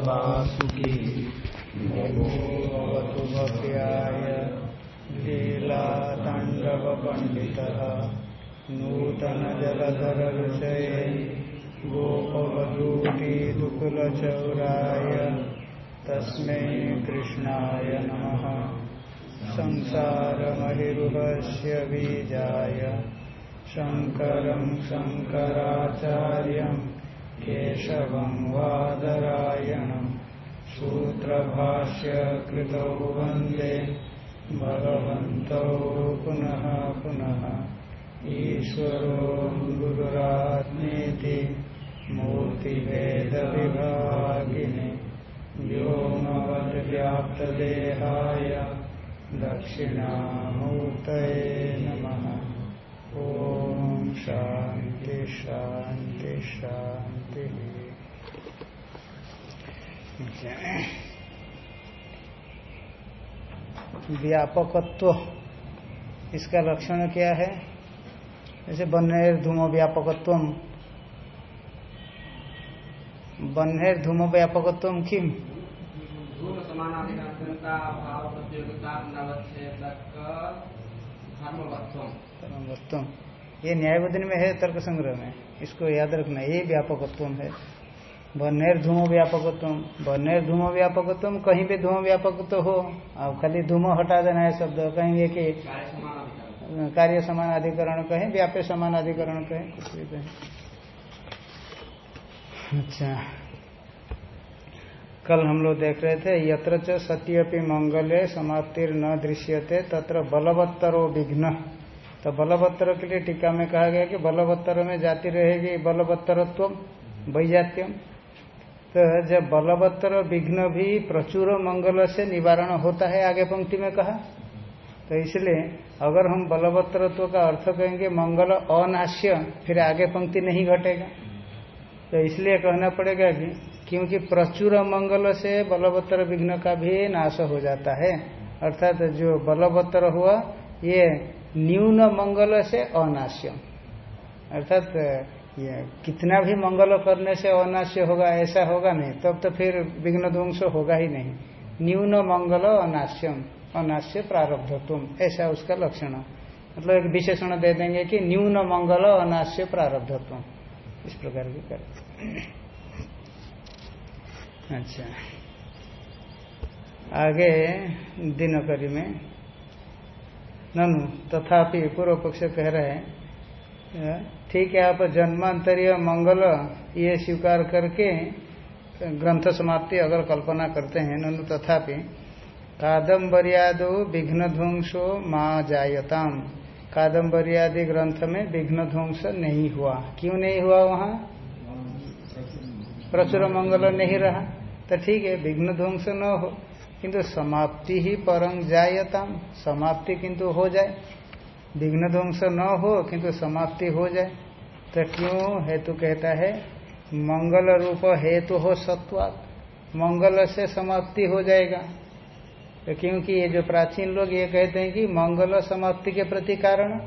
वासुकी भगवतु भव्याय लीलाताण्डवपण्डितः नूतनजलधरविषये गोपवधूटिदुकुलचौराय तस्मै कृष्णाय नमः। संसारमहिरुहस्य बीजाय शङ्करं शङ्कराचार्यम् केशवं वादरायणं सूत्रभाष्य कृतौ वंदे भगवन्तौ पुनः पुनः ईश्वरो गुरुरात्मेति मूर्तिभेदविभागिने व्योमवद्व्याप्तदेहाय दक्षिणामूर्तये नमः। ॐ शान्ति शान्ति शान्ति व्यापकत्व इसका लक्षण क्या है? जैसे बन्हेर धूमो व्यापकत्व बन्हेर धूमो व्यापकत्व किम? धर्मवत्वम ये न्यायबोधन में है तर्क संग्रह में। इसको याद रखना ये व्यापकत्व है। बनेर धूमो व्यापकत्व बनेर धूमो व्यापकत्व कहीं भी धूमो व्यापकत्व हो अब खाली धूमो हटा देना है शब्द कहीं ये कि कार्य समान अधिकरण कहें व्याप्य समान अधिकरण कहें कुछ भी कहें। अच्छा। कल हम लोग देख रहे थे, यत्र च सत्यपि मंगले समाप्तिर न दृश्यते, तत्र बलवत्तरो विघ्न। तो बलवत्तर के लिए टीका में कहा गया कि बलवत्तर में जाति रहेगी बलवत्तरत्व वैजात्यम। तो जब बलवत्तर विघ्न भी प्रचुर मंगल से निवारण होता है, आगे पंक्ति में कहा। तो इसलिए अगर हम बलवत्तरत्व का अर्थ कहेंगे मंगल अनाश्य, फिर आगे पंक्ति नहीं घटेगा। तो इसलिए कहना पड़ेगा कि क्योंकि प्रचुर मंगल से बलवत्तर विघ्न का भी नाश हो जाता है। अर्थात जो बलवत्तर हुआ, ये न्यून मंगल से अनाश्य अर्थात, ये कितना भी मंगल करने से अनाश्य होगा, ऐसा होगा नहीं। तब तो फिर विघ्न ध्वंस होगा ही नहीं। न्यून मंगल अनाश्यम, अनाश्य प्रारब्ध तुम ऐसा उसका लक्षण। मतलब एक विशेषण दे देंगे कि न्यून मंगल अनाश्य प्रारब्ध तुम इस प्रकार की कर। अच्छा। आगे दिनकरी में, ननु, तथापि पूर्व पक्ष कह रहे हैं ठीक है, आप जन्मांतरीय मंगल ये स्वीकार करके ग्रंथ समाप्ति अगर कल्पना करते हैं, ननु, तथापि, कादम्बरियादो विघ्न ध्वंसो माँ जायताम। कादम्बरियादि ग्रंथ में विघ्न ध्वंस नहीं हुआ। क्यों नहीं हुआ वहाँ? प्रचुर मंगल नहीं रहा। तो ठीक है, विघ्न ध्वंस न हो, किंतु समाप्ति ही परंग जायताम। समाप्ति किंतु हो जाए। विघ्न ध्वंस न हो, किंतु समाप्ति हो जाए। तो क्यों हेतु कहता है, मंगल रूप हेतु हो सत्वात। मंगल से समाप्ति हो जाएगा। तो क्योंकि ये जो प्राचीन लोग ये कहते हैं कि मंगल समाप्ति के प्रति कारण,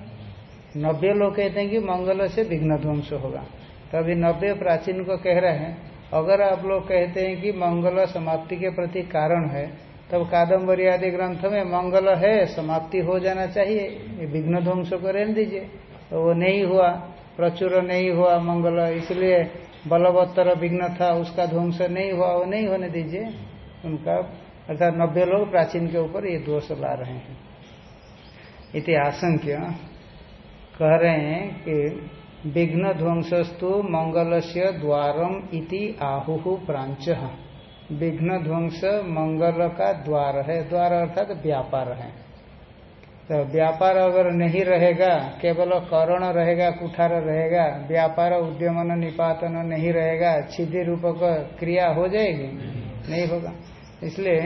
नब्बे लोग कहते हैं कि मंगल से विघ्न ध्वंस होगा। तो अभी नब्बे प्राचीन को कह रहे हैं अगर आप लोग कहते हैं कि मंगल समाप्ति के प्रति कारण है, तब कादम्बरी आदि ग्रंथ में मंगल है, समाप्ति हो जाना चाहिए। विघ्न ध्वंस को रहने दीजिए। तो वो नहीं हुआ, प्रचुर नहीं हुआ मंगल, इसलिए बलवत्तर विघ्न था, उसका ध्वंस नहीं हुआ, वो नहीं होने दीजिए। उनका, अर्थात नब्बे लोग प्राचीन के ऊपर ये दोष ला रहे हैं। इति आशंक्य कह रहे हैं कि विघ्न ध्वंसस्तु मंगल से द्वारम इति आहु प्रांच विघ्न ध्वंस मंगल का द्वार है। द्वार अर्थात तो व्यापार है। तो व्यापार अगर नहीं रहेगा, केवल करण रहेगा, कुठार रहेगा, व्यापार, उद्यमन, निपातन नहीं रहेगा छिदि रूपक क्रिया हो जाएगी? नहीं होगा। इसलिए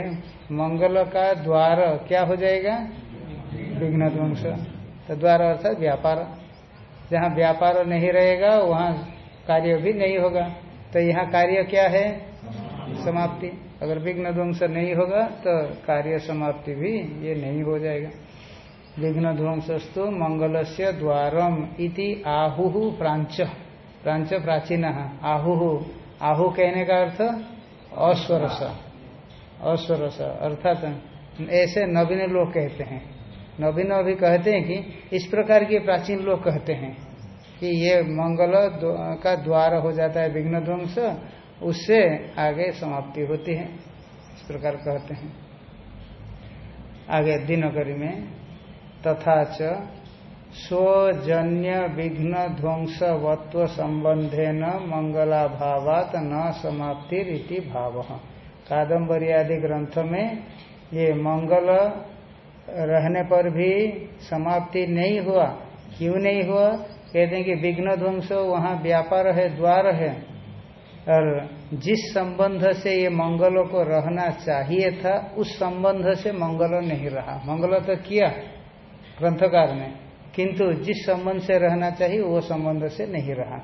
मंगल का द्वार क्या हो जाएगा? विघ्न ध्वंस तो द्वार अर्थात व्यापार। जहाँ व्यापार नहीं रहेगा, वहाँ कार्य भी नहीं होगा। तो यहाँ कार्य क्या है? समाप्ति। अगर विघ्न ध्वंस नहीं होगा तो कार्य समाप्ति भी ये नहीं हो जाएगा। विघ्न ध्वंसस्तु मंगल से द्वारम इति आहु प्रांच प्रांच प्राचीन। आहु। आहु कहने का अर्थ अस्वरस अस्वरस अर्थात ऐसे नवीन लोग कहते हैं। नवीन अभी कहते हैं कि इस प्रकार के प्राचीन लोग कहते हैं कि ये मंगल का द्वार हो जाता है विघ्न ध्वंस, उससे आगे समाप्ति होती है। इस प्रकार कहते हैं। आगे दिनकरी में, तथा च स्वजन्य विघ्न ध्वंसवत्व संबंधे न मंगलाभावात न समाप्ति रीति भाव। कादम्बरी आदि ग्रंथ में ये मंगल रहने पर भी समाप्ति नहीं हुआ। क्यों नहीं हुआ? कहते हैं कि विघ्न ध्वंस वहाँ व्यापार है, द्वार है। और जिस संबंध से ये मंगलों को रहना चाहिए था, उस संबंध से मंगल नहीं रहा। मंगल तो किया ग्रंथकार ने, किंतु जिस संबंध से रहना चाहिए, वो संबंध से नहीं रहा।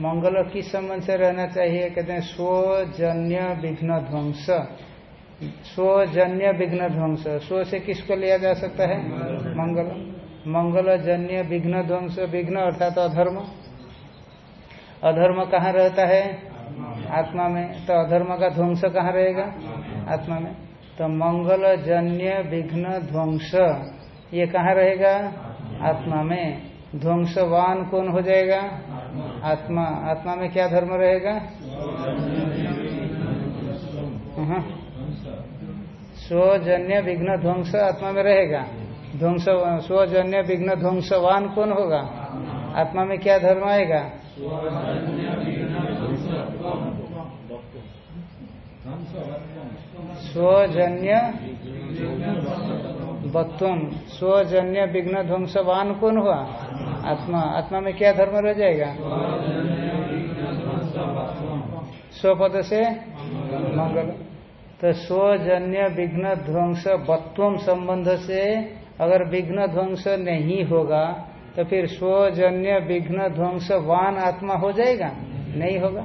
मंगल किस संबंध से रहना चाहिए? कहते हैं, स्वजन्य विघ्न ध्वंस स्वजन्य विघ्न ध्वंस। स्व से किसको लिया जा सकता है? मंगल। मंगल जन्य विघ्न ध्वंस। विघ्न अर्थात अधर्म। अधर्म कहाँ रहता है? आत्मा में। तो अधर्म का ध्वंस कहाँ रहेगा? आत्मा में। तो मंगल जन्य विघ्न ध्वंस ये कहाँ रहेगा? आत्मा में। ध्वंसवान कौन हो जाएगा? आत्मा। आत्मा में क्या धर्म रहेगा। स्वजन्य विघ्न ध्वंस आत्मा में रहेगा। ध्वंस, स्वजन्य विघ्न ध्वंसवान कौन होगा? आत्मा में क्या धर्म आएगा? स्वजन्य बत्वम स्वजन्य विघ्न ध्वंसवान कौन हुआ? आत्मा आत्मा में क्या धर्म रह जाएगा? स्वपद से मंगल। तो स्वजन्य विघ्न ध्वंस बत्वम संबंध से अगर विघ्न ध्वंस नहीं होगा तो फिर स्वजन्य विघ्न ध्वंसवान आत्मा हो जाएगा? नहीं होगा।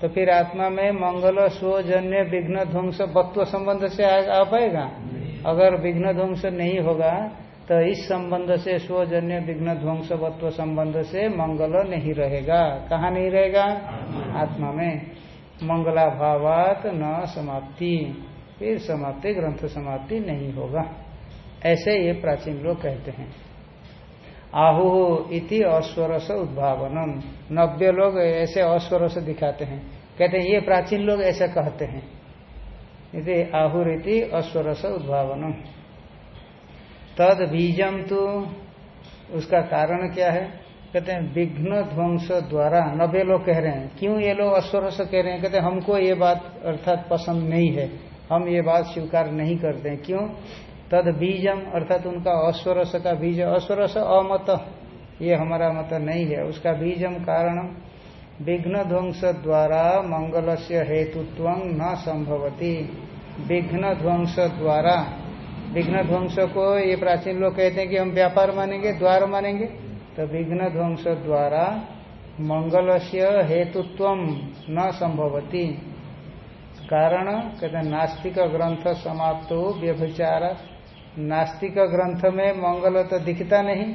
तो फिर आत्मा में मंगल स्वजन्य विघ्न ध्वंस बत्व संबंध से आ, आ पाएगा? अगर विघ्न ध्वंस नहीं होगा तो इस संबंध से स्वजन्य विघ्न ध्वंस बत्व संबंध से मंगल नहीं रहेगा। कहाँ नहीं रहेगा? आत्मा में। मंगलाभावात न समाप्ति। फिर समाप्ति, ग्रंथ समाप्ति नहीं होगा। ऐसे ये प्राचीन लोग कहते हैं। आहु इति अस्वरस उद्भावनम। नव्य लोग ऐसे अस्वरस दिखाते हैं। कहते हैं, ये प्राचीन लोग ऐसे कहते हैं। इति आहुरीति अस्वरस उद्भावनम। तद बीजम तो उसका कारण क्या है? कहते हैं, विघ्न ध्वंस द्वारा। नब्बे लोग कह रहे हैं, क्यों ये लोग अस्वरस कह रहे हैं? कहते हैं, हमको ये बात अर्थात पसंद नहीं है। हम ये बात स्वीकार नहीं करते हैं। क्यों? तद बीजम, अर्थात उनका अस्वरस का बीज। अस्वरस अमत, ये हमारा मत नहीं है। उसका बीजम कारण विघ्न ध्वंस द्वारा मंगल से हेतुत्व न संभवती। विघ्न ध्वंस द्वारा। विघ्न ध्वंस को ये प्राचीन लोग कहते हैं कि हम व्यापार मानेंगे, द्वार मानेंगे। तो विघ्न ध्वंस द्वारा मंगल से हेतुत्व न संभवती। कारण, कहते नास्तिक ग्रंथ समाप्त हो, व्यभिचार। नास्तिक ग्रंथ में मंगल तो दिखता नहीं।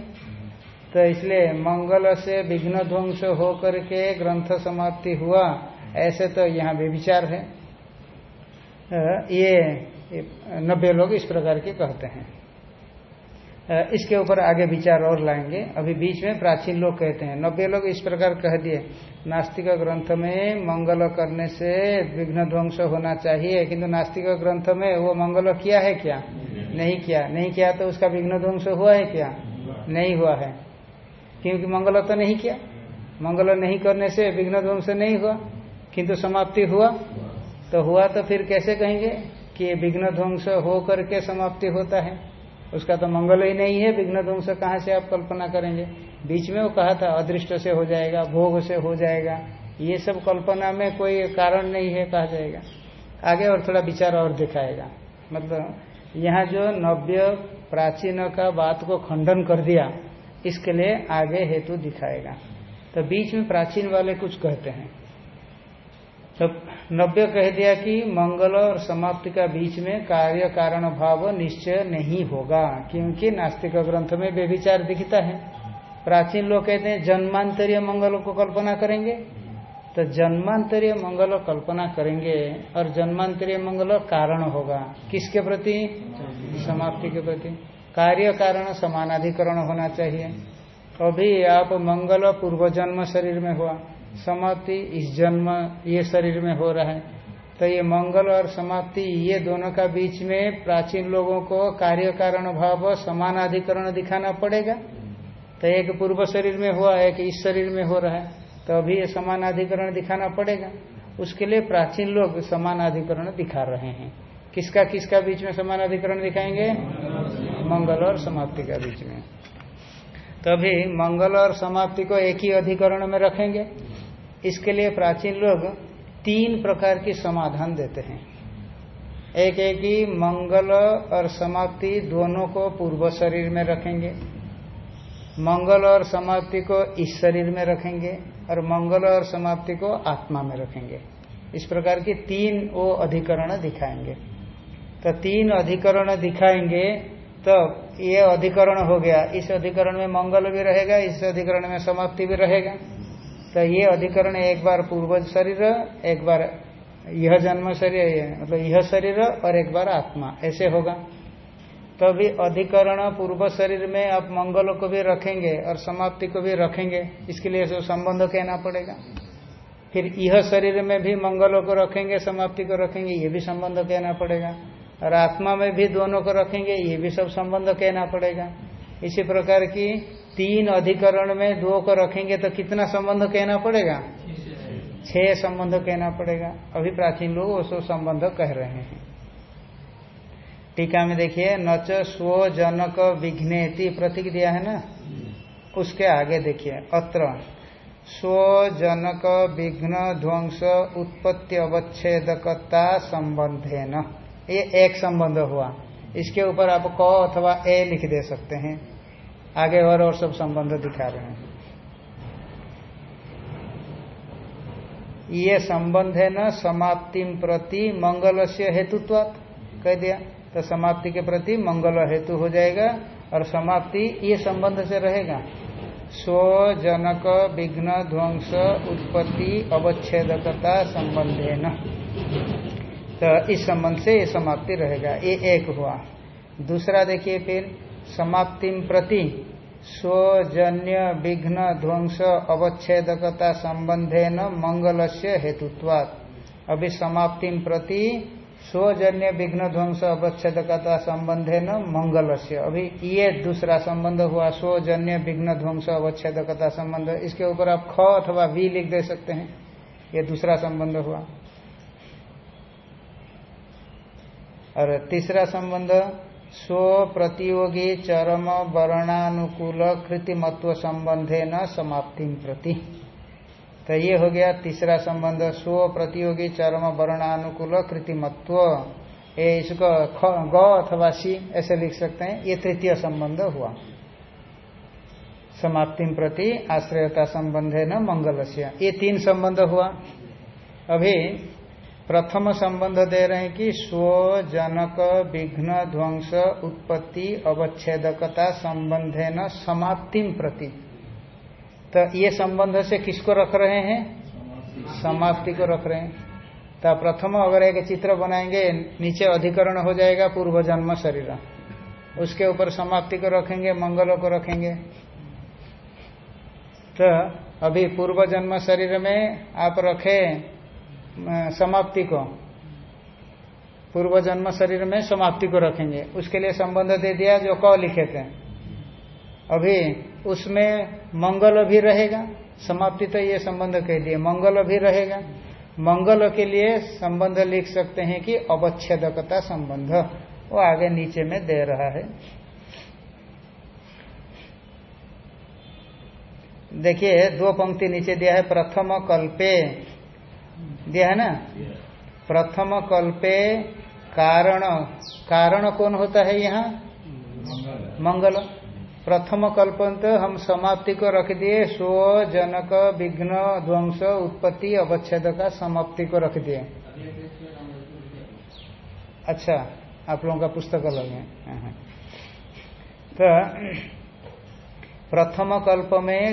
तो इसलिए मंगल से विघ्न ध्वंस होकर के ग्रंथ समाप्ति हुआ, ऐसे तो यहाँ व्यभिचार है। ये नब्बे लोग इस प्रकार के कहते हैं। इसके ऊपर आगे विचार और लाएँगे। अभी बीच में प्राचीन लोग कहते हैं, नब्बे लोग इस प्रकार कह दिए, नास्तिक ग्रंथ में मंगल करने से विघ्न ध्वंस होना चाहिए, किंतु नास्तिक ग्रंथ में वो मंगल किया है क्या? नहीं किया। नहीं किया तो उसका विघ्न ध्वंस हुआ है क्या? नहीं हुआ है। क्योंकि मंगल तो नहीं किया। मंगल नहीं करने से विघ्न ध्वंस नहीं हुआ, किंतु समाप्ति हुआ। तो हुआ तो फिर कैसे कहेंगे कि विघ्न ध्वंस हो करके समाप्ति होता है? उसका तो मंगल ही नहीं है, विघ्न ध्वंस कहाँ से आप कल्पना करेंगे? बीच में वो कहा था, अदृष्ट से हो जाएगा, भोग से हो जाएगा। ये सब कल्पना में कोई कारण नहीं है, कहा जाएगा। आगे और थोड़ा विचार और दिखाएगा। मतलब यहाँ जो नव्य प्राचीन का बात को खंडन कर दिया, इसके लिए आगे हेतु दिखाएगा। तो बीच में प्राचीन वाले कुछ कहते हैं। तो नव्य कह दिया कि मंगल और समाप्ति का बीच में कार्य कारण भाव निश्चय नहीं होगा, क्योंकि नास्तिक ग्रंथ में व्यभिचार दिखता है। प्राचीन लोग कहते हैं, जन्मांतरीय मंगल को कल्पना करेंगे। तो जन्मांतरीय मंगल कल्पना करेंगे और जन्मांतरीय मंगल कारण होगा। किसके प्रति? समाप्ति के प्रति। कार्य कारण समानाधिकरण होना चाहिए। अभी आप मंगल पूर्व जन्म शरीर में हुआ। समाप्ति, इस जन्म, ये शरीर में हो रहा है। तो ये मंगल और समाप्ति, ये दोनों का बीच में प्राचीन लोगों को कार्य कारण भाव समानाधिकरण दिखाना पड़ेगा। तो एक पूर्व शरीर में हुआ, एक इस शरीर में हो रहा है। तो अभी ये समानाधिकरण दिखाना पड़ेगा। उसके लिए प्राचीन लोग समानाधिकरण दिखा रहे हैं। किसका किसका बीच में समानाधिकरण दिखाएँगे? मंगल और समाप्ति का बीच में। तभी मंगल और समाप्ति को एक ही अधिकरण में रखेंगे। इसके लिए प्राचीन लोग तीन प्रकार की समाधान देते हैं। एक एक ही मंगल और समाप्ति दोनों को पूर्व शरीर में रखेंगे। मंगल और समाप्ति को इस शरीर में रखेंगे और मंगल और समाप्ति को आत्मा में रखेंगे। इस प्रकार की तीन वो अधिकरण दिखाएँगे। तो तीन अधिकरण दिखाएँगे तो ये अधिकरण हो गया। इस अधिकरण में मंगल भी रहेगा, इस अधिकरण में समाप्ति भी रहेगा। तो ये अधिकरण एक बार पूर्व शरीर, एक बार यह जन्म शरीर मतलब यह शरीर और एक बार आत्मा, ऐसे होगा। तभी तो अधिकरण पूर्व शरीर में आप मंगल को भी रखेंगे और समाप्ति को भी रखेंगे, इसके लिए सब संबंध कहना पड़ेगा। फिर यह शरीर में भी मंगलों को रखेंगे, समाप्ति को रखेंगे, ये भी संबंध कहना पड़ेगा। और आत्मा में भी दोनों को रखेंगे, ये भी सब संबंध कहना पड़ेगा। इसी प्रकार की तीन अधिकरण में दो को रखेंगे तो कितना संबंध कहना पड़ेगा? छह संबंध कहना पड़ेगा। अभी प्राचीन लोग वो सब संबंध कह रहे हैं। टीका में देखिए नच स्वजनक विघ्नेति प्रतीक दिया है ना? उसके आगे देखिए, अत्र, स्व जनक विघ्न ध्वंस उत्पत्ति अवच्छेदकता संबंधे न ये एक संबंध हुआ। इसके ऊपर आप क अथवा ए लिख दे सकते हैं। आगे और और सब संबंध दिखा रहे हैं। ये संबंध है न समाप्ति प्रति मंगल से हेतुत्व कह दिया। तो समाप्ति के प्रति मंगल हेतु हो जाएगा और समाप्ति ये संबंध से रहेगा। स्वजनक, विघ्न, ध्वंस, उत्पत्ति, अवच्छेदकता संबंधे न तो इस संबंध से ये समाप्ति रहेगा। ये एक हुआ। दूसरा देखिए फिर। समाप्ति प्रति स्वजन्य विघ्न ध्वंस अवच्छेदकता संबंधे न मंगल से हेतुत्वात्। अभी समाप्ति प्रति स्वजन्य विघ्न ध्वंस अवच्छेदकता संबंध न मंगल से अभी ये दूसरा संबंध हुआ, स्वजन्य विघ्न ध्वंस अवच्छेदकता संबंध, इसके ऊपर आप ख अथवा वी लिख दे सकते हैं। ये दूसरा संबंध हुआ। और तीसरा संबंध स्व प्रतियोगी चरम वर्णानुकूल कृतिमत्व संबंधे न समाप्ति प्रति। तो ये हो गया तीसरा संबंध स्व प्रतियोगी चरम वर्णानुकूल कृतिमत्व ये इसको ग अथवा सी, ऐसे लिख सकते हैं। ये तृतीय संबंध हुआ। समाप्ति प्रति आश्रयता संबंध है न मंगल ये तीन संबंध हुआ। अभी प्रथम संबंध दे रहे हैं कि स्व, जनक, विघ्न, ध्वंस, उत्पत्ति, अवच्छेदकता संबंध है न समाप्ति प्रति। तो ये संबंध से किसको रख रहे हैं? समाप्ति को रख रहे हैं। तो प्रथम अगर एक चित्र बनाएँगे, नीचे अधिकरण हो जाएगा पूर्व जन्म शरीर। उसके ऊपर समाप्ति को रखेंगे, मंगलों को रखेंगे। तो अभी पूर्व जन्म शरीर में आप रखे समाप्ति को। पूर्व जन्म शरीर में समाप्ति को रखेंगे। उसके लिए संबंध दे दिया जो क लिखे थे। अभी उसमें मंगल भी रहेगा। समाप्ति तो ये संबंध कह दिए। मंगल भी रहेगा। मंगल के लिए संबंध लिख सकते हैं कि अवच्छेदकता संबंध। वो आगे नीचे में दे रहा है। देखिए, दो पंक्ति नीचे दिया है। प्रथम कल्पे। दिया है ना? प्रथम कल्पे कारण कारण कौन होता है यहाँ? मंगल। प्रथम कल्पंत हम समाप्ति को रख दिए स्व जनक विघ्न ध्वंस उत्पत्ति अवच्छेद का समाप्ति को रख दिए। अच्छा आप लोगों का पुस्तक अलग है। हाँ, हाँ। तो प्रथम कल्प में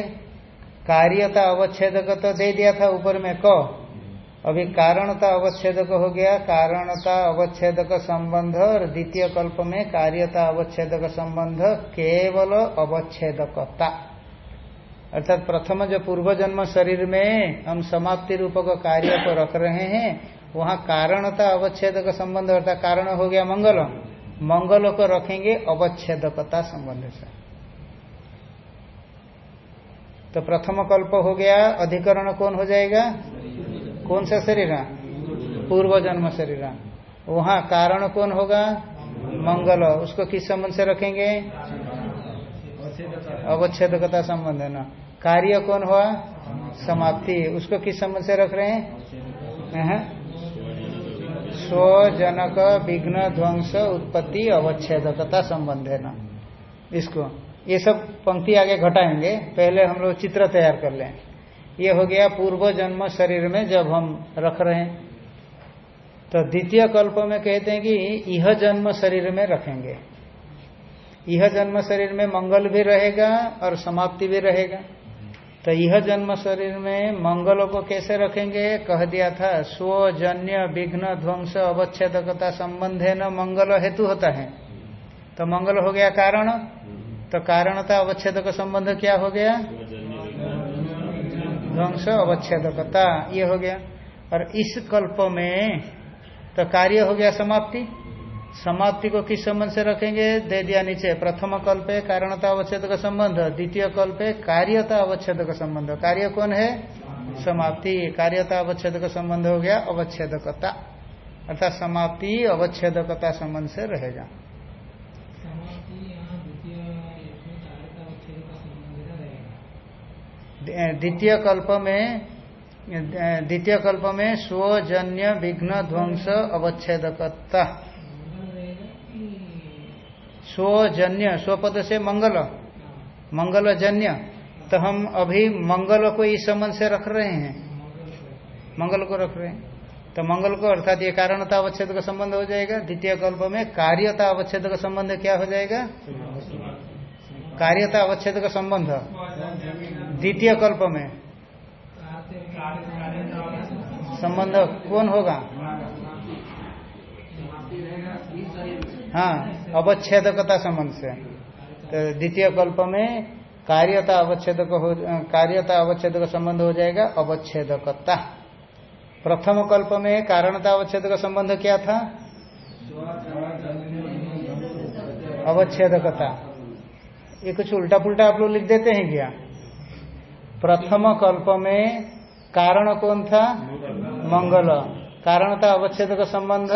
कार्यता अवच्छेद का तो दे दिया था ऊपर में क। अभी कारणता अवच्छेदक हो गया, कारणता अवच्छेदक संबंध और द्वितीय कल्प में कार्यता अवच्छेदक संबंध केवल अवच्छेदकता। अर्थात प्रथम जो पूर्व जन्म शरीर में हम समाप्ति रूप का कार्य को रख रहे हैं, वहाँ कारणता अवच्छेदक संबंध, अर्थात कारण हो गया मंगल। मंगल को रखेंगे अवच्छेदकता संबंध से। तो प्रथम कल्प हो गया, अधिकरण कौन हो जाएगा? कौन सा शरीर? पूर्व जन्म शरीर। वहाँ कारण कौन होगा? मंगल। उसको किस संबंध से रखेंगे? अवच्छेदकता संबंध है ना। कार्य कौन हुआ? समाप्ति। उसको किस संबंध से रख रहे हैं? स्वजनक, विघ्न, ध्वंस, उत्पत्ति, अवच्छेदकता संबंध है ना। इसको। ये सब पंक्ति आगे घटाएँगे। पहले हम लोग चित्र तैयार कर लें। ये हो गया पूर्व जन्म शरीर में जब हम रख रहे हैं। तो द्वितीय कल्प में कहते हैं कि यह जन्म शरीर में रखेंगे। यह जन्म शरीर में मंगल भी रहेगा और समाप्ति भी रहेगा। तो यह जन्म शरीर में मंगलों को कैसे रखेंगे? कह दिया था, स्वजन्य विघ्न ध्वंस अवच्छेदकता संबंध है न मंगल हेतु होता है। तो मंगल हो गया कारण। तो कारणता अवच्छेद का संबंध क्या हो गया? ध्वंस अवच्छेदकता ये हो गया। और इस कल्प में तो कार्य हो गया समाप्ति। समाप्ति को किस संबंध से रखेंगे? दे दिया नीचे, प्रथम कल्प है कारणता, अवच्छेद का संबंध। द्वितीय कल्प है कार्यता, अवच्छेद का संबंध। कार्य कौन है? समाप्ति। कार्यता, अवच्छेद का संबंध हो गया अवच्छेदकता अर्थात समाप्ति अवच्छेदकता संबंध से रहेगा। द्वितीय कल्प में द्वितीय कल्प में स्वजन्य विघ्न ध्वंस अवच्छेदकता स्वजन्य, स्वपद से मंगल। मंगलजन्य। तो हम अभी मंगल को इस संबंध से रख रहे हैं। मंगल को रख रहे हैं। तो मंगल को अर्थात ये कारणता अवच्छेद का संबंध हो जाएगा। द्वितीय कल्प में कार्यता अवच्छेद का संबंध क्या हो जाएगा? कार्यता अवच्छेद का संबंध। द्वितीय कल्प में। संबंध कौन होगा? हाँ अवच्छेदकता संबंध से। तो द्वितीय कल्प में कार्यता अवच्छेदक हो, कार्यता अवच्छेदक संबंध हो जाएगा अवच्छेदकता। प्रथम कल्प में कारणता अवच्छेदक संबंध क्या था? अवच्छेदकता। ये कुछ उल्टा पुल्टा आप लोग लिख देते हैं क्या? प्रथम कल्प में कारण कौन था? मंगल। कारण था अवच्छेद का संबंध?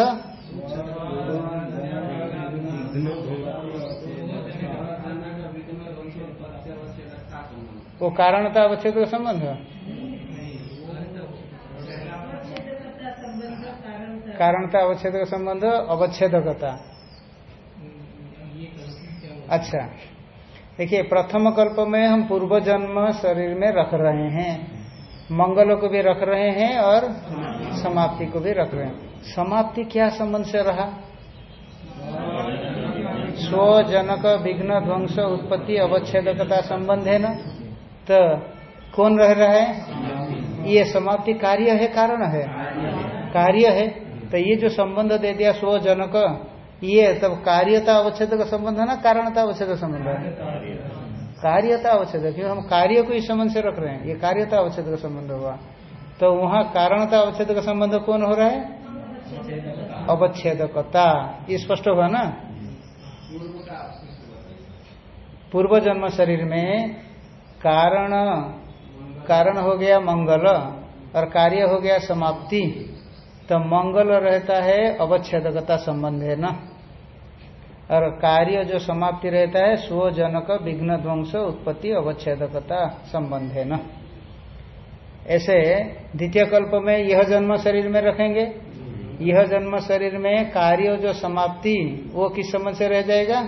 वो कारण था अवच्छेद का संबंध? कारण था अवच्छेद का संबंध, अवच्छेदकता। अच्छा। देखिए प्रथम कल्प में हम पूर्व जन्म शरीर में रख रहे हैं। मंगल को भी रख रहे हैं और समाप्ति को भी रख रहे हैं। समाप्ति क्या संबंध से रहा? स्वजनक विघ्न ध्वंस उत्पत्ति अवच्छेदकता संबंध है ना? तो कौन रह रहा है? ये समाप्ति कार्य है कारण है। कार्य है। तो ये जो संबंध दे दिया स्वजनक ये तब कार्यता अवच्छेद का संबंध है ना? कारणता अवच्छेद का संबंध है। कार्यता अवच्छेद क्योंकि हम कार्य को इस संबंध से रख रहे हैं। ये कार्यता अवच्छेद का संबंध हुआ। तो वहाँ कारणता अवच्छेद का संबंध कौन हो रहा है? अवच्छेदकता ये स्पष्ट हुआ ना? पूर्व जन्म शरीर में कारण कारण हो गया मंगल और कार्य हो गया समाप्ति। तो मंगल रहता है अवच्छेदकता संबंध है ना? और कार्य जो समाप्ति रहता है स्वजनक विघ्न ध्वंस उत्पत्ति अवच्छेदकता संबंध है ना? ऐसे द्वितीय कल्प में यह जन्म शरीर में रखेंगे। यह जन्म शरीर में कार्य जो समाप्ति वो किस संबंध से रह जाएगा?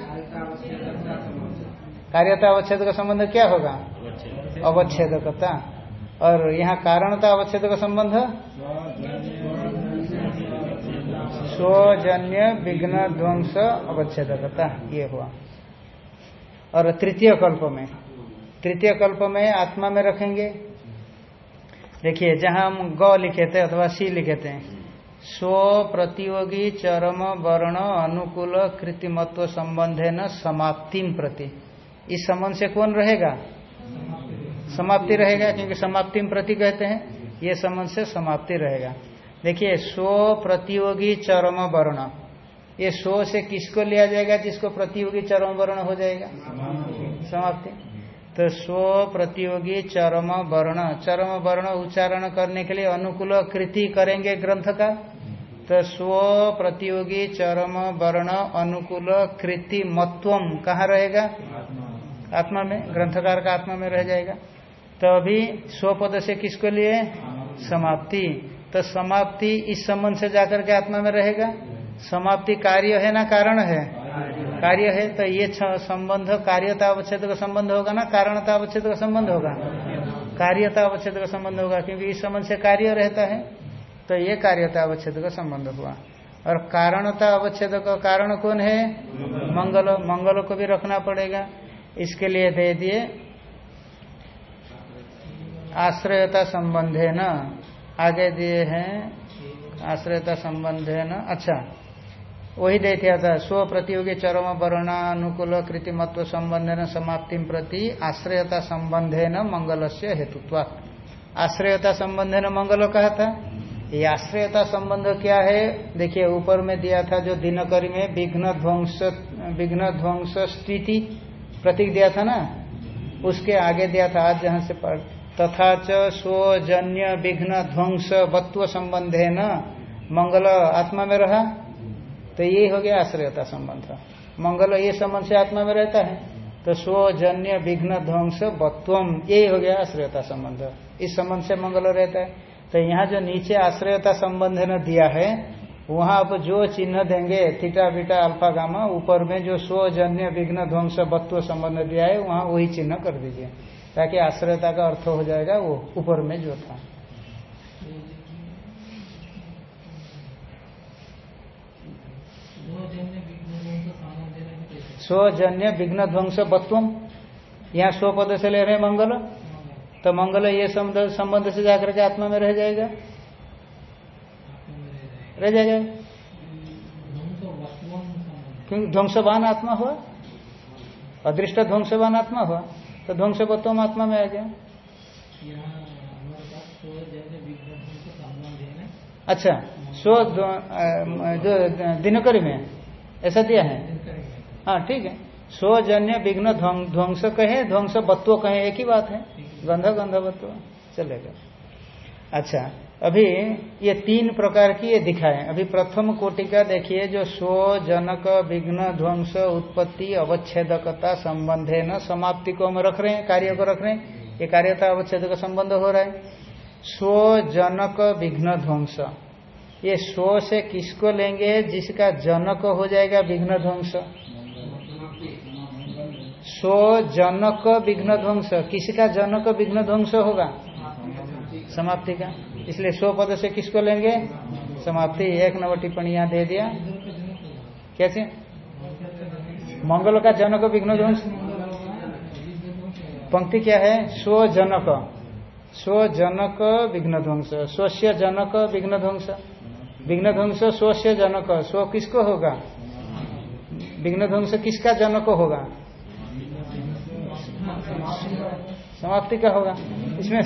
कार्यता अवच्छेद का संबंध क्या होगा? अवच्छेदकता। और यहाँ कारणता अवच्छेद का संबंध स्वजन्य विघ्न ध्वंस अवच्छेदकता ये हुआ। और तृतीय कल्प में, तृतीय कल्प में आत्मा में रखेंगे। देखिए, जहाँ हम ग लिखे थे अथवा सी लिखे थे स्व प्रतियोगी चरम वर्ण अनुकूल कृतिमत्व संबंधे न समाप्ति प्रति। इस संबंध से कौन रहेगा? समाप्ति रहेगा, क्योंकि समाप्ति प्रति कहते हैं। ये संबंध से समाप्ति रहेगा। देखिए स्व प्रतियोगी चरम वर्ण। ये स्व से किसको लिया जाएगा? जिसको प्रतियोगी चरम वर्ण हो जाएगा? समाप्ति। तो स्व प्रतियोगी चरम वर्ण। चरम वर्ण उच्चारण करने के लिए अनुकूल कृति करेंगे ग्रंथ का। तो स्व प्रतियोगी चरम वर्ण अनुकूल कृति मत्वम कहाँ रहेगा? आत्मा में। ग्रंथकार का आत्मा में रह जाएगा। तो अभी स्व पद से किसको लिए? समाप्ति। तो समाप्ति इस संबंध से जाकर के आत्मा में रहेगा। समाप्ति कार्य है ना कारण है? कार्य है तो ये संबंध कार्यता अवच्छेद का संबंध होगा ना? कारणता अवच्छेद का संबंध होगा। कार्यता अवच्छेद का संबंध होगा, क्योंकि इस संबंध से कार्य रहता है। तो ये कार्यता अवच्छेद का संबंध हुआ। और कारणता अवच्छेद का कारण कौन है? मंगल। मंगल को भी रखना पड़ेगा। इसके लिए दे दिए। आश्रयता संबंध है न। आगे दिए हैं आश्रयता संबंध है न। अच्छा वही दे दिया था, स्व प्रतियोगी चरम वर्णानुकूल कृतिमत्व संबंध न, समाप्ति प्रति आश्रयता संबंधे न मंगल से हेतुत्व। आश्रयता संबंध न, मंगल कहा था? ये आश्रयता संबंध क्या है? देखिए, ऊपर में दिया था जो दिनकरी में विघ्न ध्वंस विघ्न ध्वंस स्थिति प्रतीक दिया था ना? उसके आगे दिया था, आज जहाँ से पढ़ तथा च स्वजन्य विघ्न ध्वंस वत्व संबंधे न मंगल आत्मा में रहा। तो ये हो गया आश्रयता संबंध। मंगल ये संबंध से आत्मा में रहता है। तो स्वजन्य विघ्न ध्वंस बत्वम ये हो गया आश्रयता संबंध। इस संबंध से मंगल रहता है। तो यहाँ जो नीचे आश्रयता संबंध न दिया है, वहाँ आप जो चिन्ह देंगे, थीटा, बीटा, अल्फ़ा, गामा, ऊपर में जो स्वजन्य विघ्न ध्वंस वत्व संबंध दिया है, वहाँ वही चिन्ह कर दीजिए। ताकि आश्रयता का अर्थ हो जाएगा वो ऊपर में जो था। स्वजन्य विघ्न ध्वंस बत्वम यहाँ स्व पद से ले रहे मंगल। तो मंगल ये संबंध से जाकर के आत्मा में रह जाएगा। रह जाएगा। क्योंकि ध्वंसवान आत्मा हुआ। अदृष्ट ध्वंसवान आत्मा हुआ। तो ध्वंस बत्वम आत्मा में आ गया। अच्छा स्व जो, दिनकरी में, ऐसा दिया है? हाँ ठीक है। स्वजन्य विघ्न ध्वंस कहे, ध्वंस बत्व कहे, एक ही बात है। गंधा गंधा बत्व, चलेगा। अच्छा अभी ये तीन प्रकार की ये दिखाए। अभी प्रथम कोटि का देखिए, जो स्व, जनक, विघ्न, ध्वंस, उत्पत्ति, अवच्छेदकता संबंध है न समाप्ति को हम रख रहे हैं, कार्य को रख रहे हैं। ये कार्यता अवच्छेद का संबंध हो रहा है। स्व, जनक, विघ्न, ध्वंस। ये स्व से किसको लेंगे? जिसका जनक हो जाएगा विघ्न, ध्वंस। स्व, जनक, विघ्न, ध्वंस। किसका जनक, विघ्न, ध्वंस होगा? समाप्ति का। इसलिए स्व पद से किसको लेंगे? समाप्ति, एक नंबर टिप्पणी दे दिया। कैसे मंगल का जनक विघ्न ध्वंस पंक्ति क्या है? स्व जनक। स्व जनक विघ्न ध्वंस स्वस्य जनक विघ्न ध्वंस विघ्न ध्वंस स्वस्य जनक। स्व किसको होगा? विघ्न ध्वंस किसका जनक होगा? समाप्ति का होगा। इसमें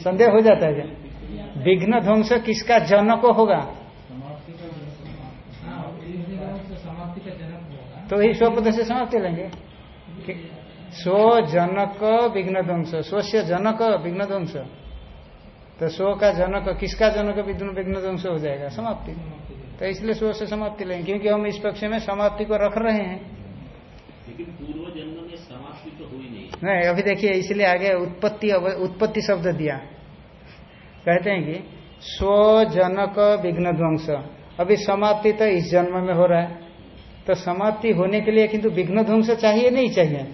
संदेह हो जाता है क्या? विघ्न ध्वंस किसका जनक होगा? तो यही स्वपद से समाप्ति लेंगे। स्व जनक विघ्न ध्वंस, स्वस्य जनक विघ्न ध्वंस। तो स्व का जनक, किसका जनक विघ्न ध्वंस हो जाएगा? समाप्ति। तो इसलिए स्व से समाप्ति लेंगे, क्योंकि हम इस पक्ष में समाप्ति को रख रहे हैं। लेकिन पूर्व जन्म में समाप्ति तो हुई नहीं नहीं, अभी देखिए, इसलिए आगे उत्पत्ति उत्पत्ति शब्द दिया। कहते हैं कि स्वजनक विघ्न ध्वंस अभी समाप्ति तो इस जन्म में हो रहा है। तो समाप्ति होने के लिए किंतु विघ्न ध्वंस चाहिए, नहीं चाहिए?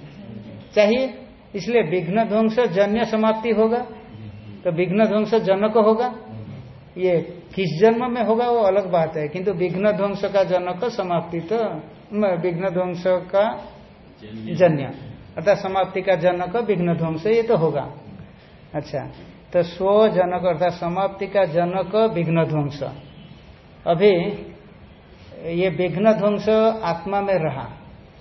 चाहिए। इसलिए विघ्न ध्वंस जन्य समाप्ति होगा। तो विघ्न ध्वंस जनक होगा। ये किस जन्म में होगा, वो अलग बात है। किंतु विघ्न ध्वंस का जनक समाप्ति तो विघ्न ध्वंस का जन्य। अर्थात समाप्ति का जनक विघ्न ध्वंस ये तो होगा। अच्छा तो स्व जनक अर्थात समाप्ति का जनक विघ्न ध्वंस अभी ये विघ्न ध्वंस आत्मा में रहा।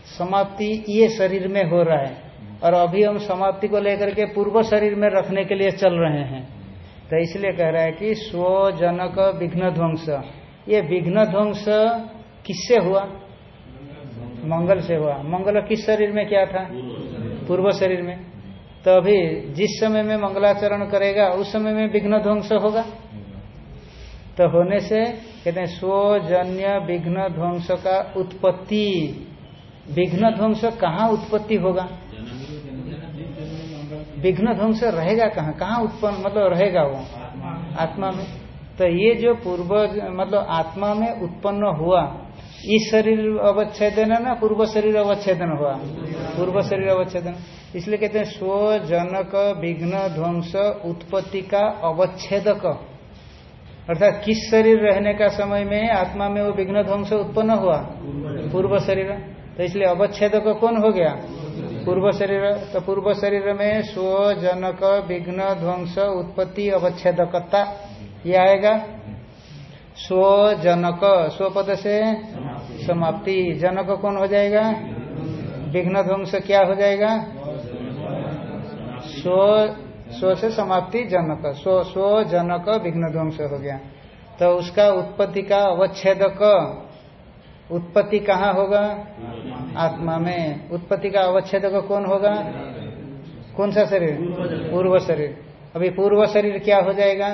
समाप्ति ये शरीर में हो रहा है। और अभी हम समाप्ति को लेकर के पूर्व शरीर में रखने के लिए चल रहे हैं। तो इसलिए कह रहा है कि स्वजनक विघ्न ध्वंस ये विघ्न ध्वंस किससे हुआ? मंगल से हुआ। मंगल किस शरीर में क्या था? पूर्व शरीर में। तो अभी जिस समय में मंगलाचरण करेगा, उस समय में विघ्न ध्वंस होगा। तो होने से कहते हैं, स्वजन्य विघ्न ध्वंस का उत्पत्ति। विघ्न ध्वंस कहाँ उत्पत्ति होगा? विघ्न ध्वंस रहेगा कहाँ? कहाँ उत्पन्न मतलब रहेगा वो? आत्मा में। तो ये जो पूर्व मतलब आत्मा में उत्पन्न हुआ इस शरीर अवच्छेदन है ना? पूर्व शरीर अवच्छेदन हुआ। पूर्व शरीर अवच्छेदन। इसलिए कहते हैं स्वजनक विघ्न, ध्वंस उत्पत्ति का अवच्छेदक। अर्थात किस शरीर रहने का समय में आत्मा में वो विघ्न, ध्वंस उत्पन्न हुआ? पूर्व शरीर। तो इसलिए अवच्छेदक कौन हो गया? पूर्व शरीर। तो पूर्व शरीर में स्वजनक विघ्न, ध्वंस, उत्पत्ति, अवच्छेदकता। ये आएगा। स्वजनक स्वपद से समाप्ति जनक कौन हो जाएगा? विघ्न ध्वंस क्या हो जाएगा? स्व स्व से समाप्ति जनक। स्व स्व जनक विघ्न ध्वंस हो गया। तो उसका उत्पत्ति का अवच्छेदक उत्पत्ति कहाँ होगा? आत्मा में। उत्पत्ति का अवच्छेद कौन होगा? कौन सा शरीर? पूर्व शरीर। अभी पूर्व शरीर क्या हो जाएगा?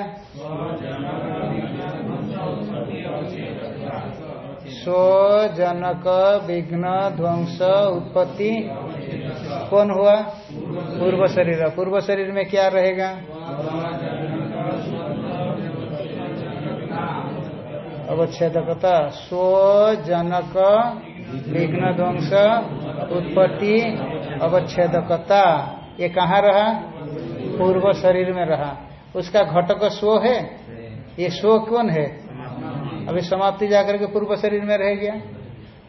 स्वजनक विघ्न ध्वंस उत्पत्ति। कौन हुआ? पूर्व शरीर। पूर्व शरीर में क्या रहेगा? अवच्छेदकता। स्वजनक विघ्न ध्वंस उत्पत्ति अवच्छेदकता। ये कहाँ रहा? पूर्व शरीर में रहा। उसका घटक स्व है? ये स्व कौन है? अभी समाप्ति जाकर के पूर्व शरीर में रह गया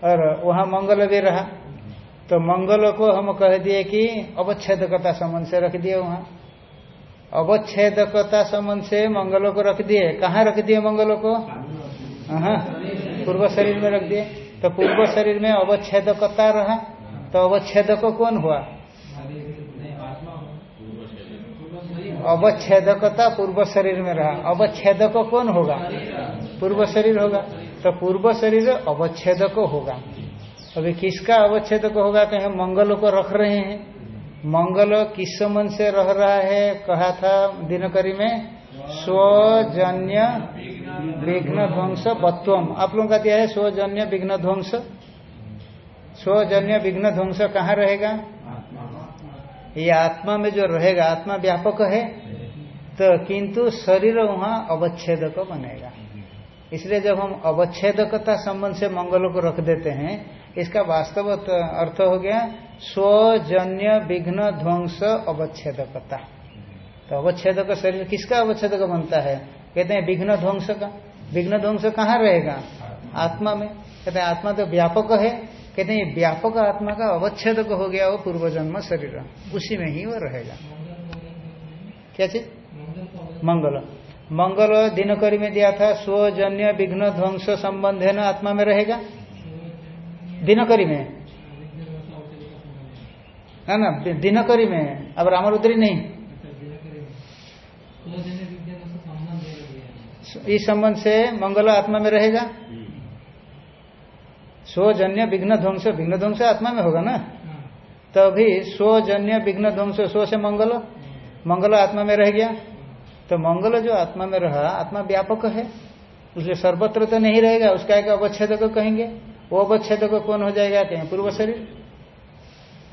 और वहाँ मंगल भी रहा। तो मंगल को हम कह दिए कि अवच्छेदकता संबंध से रख दिए वहाँ। अवच्छेदकता संबंध से मंगलों को रख दिए। कहाँ रख दिए मंगलों को? पूर्व शरीर में रख दिए। तो पूर्व शरीर में अवच्छेदकता रहा। तो अवच्छेदक कौन हुआ? अवच्छेदकता पूर्व शरीर में रहा। अवच्छेदक कौन होगा? पूर्व शरीर होगा। तो पूर्व शरीर अवच्छेदक होगा। अभी किसका अवच्छेदक होगा? कहीं मंगल को रख रहे हैं। मंगल किस संबंध से रह रहा है? कहा था दिनकरी में, स्वजन्य विघ्न ध्वंस बत्वम। आप लोगों का दिया है स्वजन्य विघ्न ध्वंस। स्वजन्य विघ्न ध्वंस कहाँ रहेगा? ये आत्मा में जो रहेगा, आत्मा व्यापक है तो किंतु शरीर वहाँ अवच्छेदक बनेगा। इसलिए जब हम अवच्छेदकता संबंध से मंगलों को रख देते हैं, इसका वास्तव अर्थ हो गया स्वजन्य विघ्न ध्वंस अवच्छेदकता। तो अवच्छेदक शरीर किसका अवच्छेदक बनता है? कहते हैं विघ्न ध्वंस का। विघ्न ध्वंस कहाँ रहेगा? आत्मा में। कहते हैं आत्मा तो व्यापक है कहते हैं, व्यापक आत्मा का अवच्छेदक हो गया वो पूर्व जन्म शरीर। उसी में ही वो रहेगा। क्या चीज़? मंगल। मंगल दिनकरी में दिया था, स्वजन्य विघ्न ध्वंस संबंध है ना आत्मा में रहेगा। दिनकरी में? है ना, दिनकरी में। अब रामरुद्री नहीं। इस संबंध से मंगल आत्मा में रहेगा। स्वजन्य विघ्न ध्वंस विघ्न ध्वंस आत्मा में होगा ना? तभी स्वजन्य विघ्न ध्वंस स्व से मंगल मंगल आत्मा में रह गया। तो मंगल जो आत्मा में रहा, आत्मा व्यापक है। उसलिए सर्वत्र तो नहीं रहेगा, उसका एक अवच्छेद को कहेंगे। वो अवच्छेद को कौन हो जाएगा? कहें पूर्व शरीर।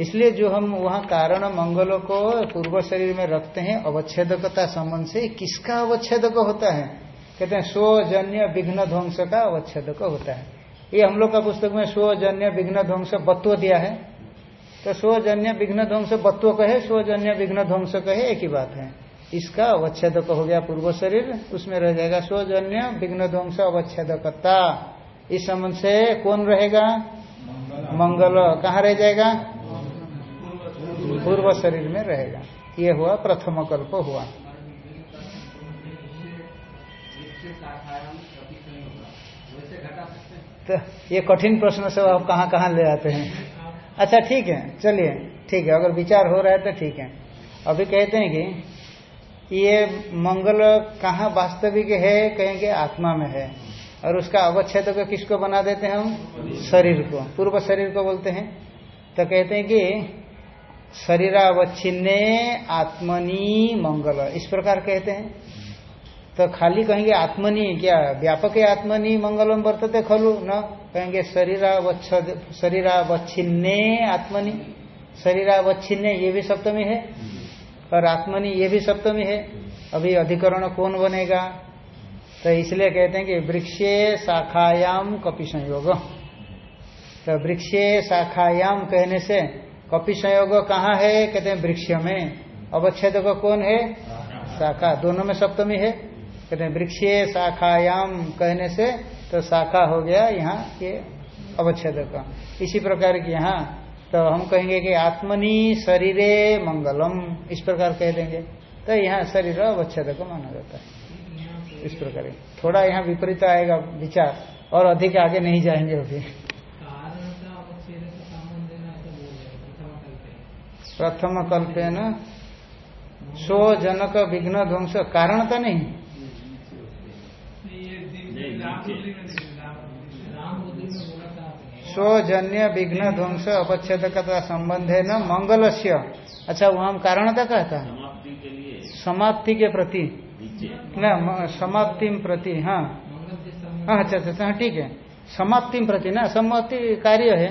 इसलिए जो हम वहाँ कारण मंगलों को पूर्व शरीर में रखते हैं, अवच्छेदकता संबंध से, किसका अवच्छेदक होता है? कहते हैं स्वजन्य विघ्न ध्वंस का अवच्छेदक होता है। ये हम लोग का पुस्तक में स्वजन्य विघ्न ध्वंस बत्व दिया है। तो स्वजन्य विघ्न ध्वंस बत्व कहे, स्वजन्य विघ्न ध्वंस कहे, एक ही बात है। इसका अवच्छेद हो गया पूर्व शरीर, उसमें रह जाएगा स्वजन्य विघ्न ध्वंस अवच्छेदकता। इस संबंध से कौन रहेगा? मंगल। कहाँ रह जाएगा? पूर्व शरीर में रहेगा। ये हुआ प्रथम कल्प हुआ। तो ये कठिन प्रश्न सब आप कहाँ कहाँ ले आते हैं? अच्छा ठीक है, चलिए, ठीक है, अगर विचार हो रहा है तो ठीक है। अभी कहते हैं कि ये मंगल कहाँ वास्तविक है कहेंगे आत्मा में है। और उसका अवच्छेद को किसको बना देते हैं हम? शरीर को। पूर्व शरीर को बोलते हैं। तो कहते हैं कि शरीरावच्छिन्ने आत्मनी मंगल। इस प्रकार कहते हैं। तो खाली कहेंगे आत्मनी, क्या व्यापक आत्मनी, मंगलम वर्तते खलु? न। कहेंगे शरीरावच्छिन्ने आत्मनि। शरीरावच्छिन्ने, ये भी सप्तमी है। और आत्मनि, ये भी सप्तमी है। अभी अधिकरण कौन बनेगा? तो इसलिए कहते हैं कि वृक्षे शाखायाम कपि संयोग। तो वृक्षे शाखायाम कहने से कपि संयोग कहाँ है? कहते हैं वृक्ष में। अवच्छेद कौन है? शाखा। दोनों में सप्तमी है। कहते हैं, वृक्षे शाखायाम कहने से तो शाखा हो गया यहाँ ये अवच्छेद का इसी प्रकार की यहाँ तो हम कहेंगे कि आत्मनि शरीरे मंगलम, इस प्रकार कह देंगे। तो यहाँ शरीर अवच्छेद को माना जाता है। इस प्रकार। थोड़ा यहाँ विपरीत आएगा विचार, और अधिक आगे नहीं जाएँगे अभी। प्रथम कल्पे न सो जनक विघ्न ध्वंस कारण तो नहीं। स्वजन्य विघ्न ध्वंस अपच्छेद का संबंध है न मंगल से अच्छा वहाँ हम कारणता कहता है। समाप्ति के प्रति। न समाप्ति प्रति हाँ। हाँ अच्छा अच्छा हाँ ठीक है। समाप्ति प्रति ना समाप्ति कार्य है।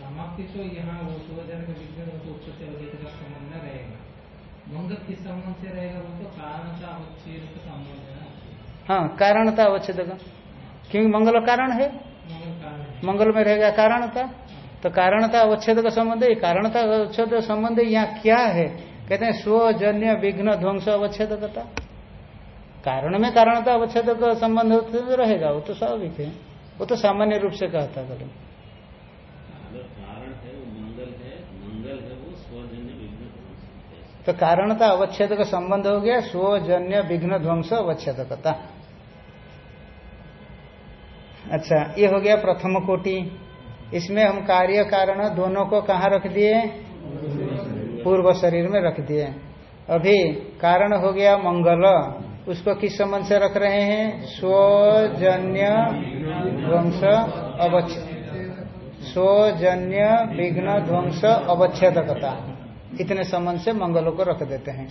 समाप्ति तो यहाँ किस संबंध से रहेगा? वो तो कारणता अवच्छेद संबंध। है कारणता अवच्छेद का। क्योंकि मंगल कारण है। मंगल में रहेगा कारणता तो कारणता अवच्छेद का संबंध है। कारणता अवच्छेद संबंध यहाँ क्या है? कहते हैं स्वजन्य विघ्न ध्वंस अवच्छेद कारण में कारणता अवच्छेद का संबंध तो रहेगा। वो तो स्वाभाविक है। वो तो सामान्य रूप से कहता करो तो कारणता अवच्छेद का संबंध हो गया। स्वजन्य विघ्न ध्वंस अवच्छेदकता अच्छा ये हो गया प्रथम कोटि। इसमें हम कार्य कारण दोनों को कहाँ रख दिए? पूर्व शरीर में रख दिए। अभी कारण हो गया मंगल। उसको किस संबंध से रख रहे हैं? स्वजन्य ध्वंस अवच्छेद स्वजन्य विघ्न ध्वंस अवच्छेदकता। इतने संबंध से मंगलों को रख देते हैं।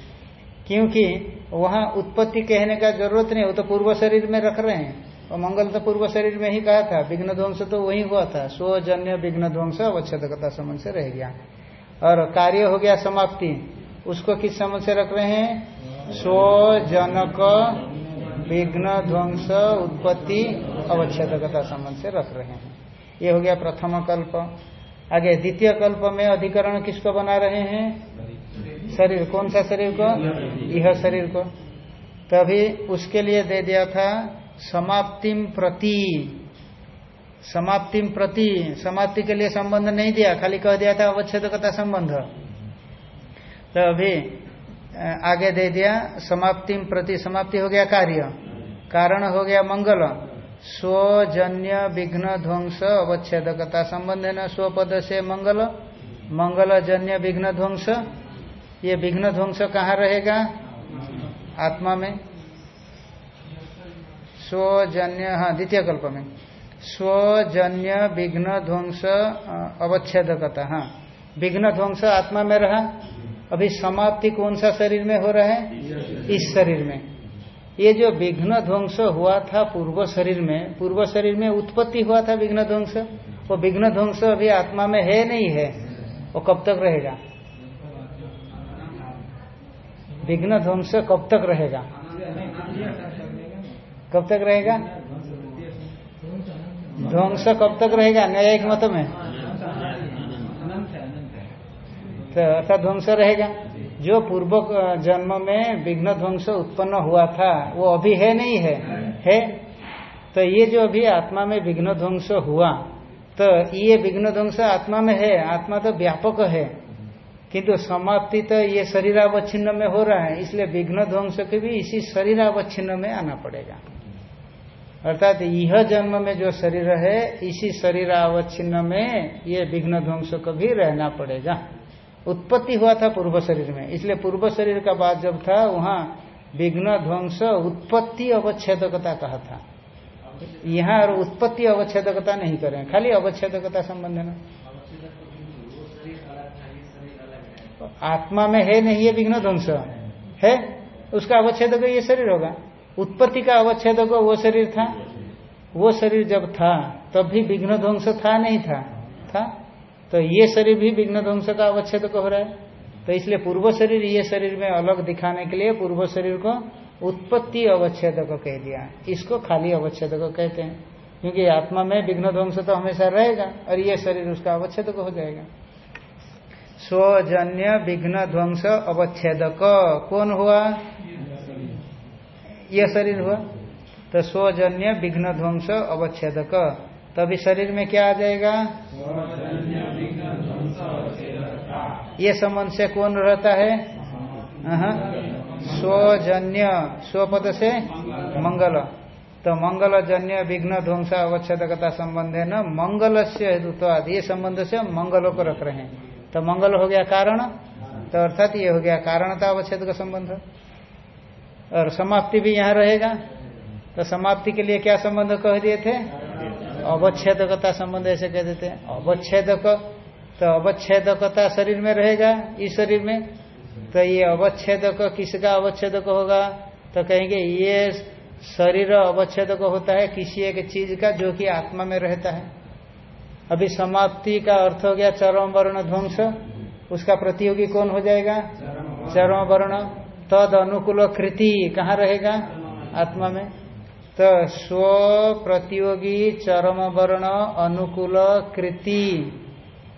क्योंकि वहाँ उत्पत्ति कहने का ज़रूरत नहीं, वो तो पूर्व शरीर में रख रहे हैं। और मंगल तो पूर्व शरीर में ही कहा था, विघ्न ध्वंस तो वही हुआ था। स्वजन्य विघ्न ध्वंस अवच्छेदकता संबंध से रह गया। और कार्य हो गया समाप्ति। उसको किस समझ से रख रहे हैं? स्वजनक विघ्न ध्वंस उत्पत्ति अवच्छेदकता संबंध से रख रहे हैं। ये हो गया प्रथम कल्प। आगे द्वितीय कल्प में अधिकरण किसको बना रहे हैं? शरीर। कौन सा शरीर को? यह शरीर को। तभी उसके लिए दे दिया था समाप्तिम प्रति। समाप्तिम प्रति। समाप्ति के लिए संबंध नहीं दिया, खाली कह दिया था अवच्छेदकता संबंध। तो अभी आगे दे दिया समाप्तिम प्रति समाप्ति हो गया कार्य। कारण हो गया मंगल। स्वजन्य विघ्न ध्वंस अवच्छेदकता संबंध है न, स्वपद से मंगल। मंगल जन्य विघ्न ध्वंस। ये विघ्न ध्वंस कहाँ रहेगा? आत्मा में। स्वजन्य हाँ द्वितीय कल्प में स्वजन्य विघ्न ध्वंस अवच्छेदकता। हाँ विघ्न ध्वंस आत्मा में रहा? अभी समाप्ति कौन सा शरीर में हो रहा है? इस शरीर में। ये जो विघ्न ध्वंस हुआ था पूर्व शरीर में, पूर्व शरीर में उत्पत्ति हुआ था विघ्न ध्वंस वो विघ्न ध्वंस अभी आत्मा में है नहीं है? वो कब तक रहेगा? विघ्न ध्वंस कब तक रहेगा? कब तक रहेगा? ध्वंस कब तक रहेगा? न्यायिक मत में। तो अर्थात ध्वंस रहेगा। जो पूर्व जन्म में विघ्न ध्वंस उत्पन्न हुआ था, वो अभी है नहीं है? है। तो ये जो अभी आत्मा में विघ्न ध्वंस हुआ तो ये विघ्न ध्वंस आत्मा में है, आत्मा तो व्यापक है। किंतु समाप्ति तो ये शरीरावच्छिन्न में हो रहा है, इसलिए विघ्न ध्वंस के भी इसी शरीरावच्छिन्न में आना पड़ेगा। अर्थात यह जन्म में जो शरीर है, इसी शरीर अवच्छिन्न में ये विघ्न ध्वंस को भी रहना पड़ेगा। उत्पत्ति हुआ था पूर्व शरीर में। इसलिए पूर्व शरीर का बात जब था, वहाँ विघ्न ध्वंस उत्पत्ति अवच्छेदकता कहा था। यहाँ और उत्पत्ति अवच्छेदकता नहीं करें। खाली अवच्छेदकता संबंध है आत्मा में है नहीं है विघ्न ध्वंस। है? उसका अवच्छेद ये शरीर होगा। उत्पत्ति का अवच्छेद को वो शरीर था। वो शरीर जब था, तब भी विघ्न ध्वंस था, नहीं था। था? तो ये शरीर भी विघ्न ध्वंस का अवच्छेद को हो रहा है। तो इसलिए पूर्व शरीर, ये शरीर में अलग दिखाने के लिए पूर्व शरीर को उत्पत्ति अवच्छेद को कह दिया। इसको खाली अवच्छेद को कहते हैं। क्योंकि आत्मा में विघ्न ध्वंस तो हमेशा रहेगा, और ये शरीर उसका अवच्छेद हो जाएगा। स्वजन्य विघ्न ध्वंस अवच्छेद कौन हुआ? यह शरीर हुआ? तो स्वजन्य विघ्न ध्वंस अवच्छेदक। तभी शरीर में क्या आ जाएगा? ये संबंध से कौन रहता है? स्वजन्य स्वपद से मंगल। तो मंगल जन्य विघ्न ध्वंस अवच्छेदकता संबंध है न? मंगल से हेतुत्वाद। ये संबंध से मंगलों को रख रहे हैं। तो मंगल हो गया कारण? तो अर्थात ये हो गया कारणता अवच्छेद का संबंध। और समाप्ति भी यहाँ रहेगा। तो समाप्ति के लिए क्या संबंध कह दिए थे? अवच्छेदकता संबंध ऐसे कह देते हैं। अवच्छेदक तो अवच्छेदकता शरीर में रहेगा, इस शरीर में। तो ये अवच्छेदक किसका अवच्छेदक होगा? तो कहेंगे ये शरीर अवच्छेदक होता है किसी एक चीज़ का जो कि आत्मा में रहता है। अभी समाप्ति का अर्थ हो गया चरम वर्ण ध्वंस। उसका प्रतियोगी कौन हो जाएगा? चरम वर्ण। तद अनुकूल कृति, कहाँ रहेगा? आत्मा में। तो स्व प्रतियोगी चरम वर्ण अनुकूल कृति,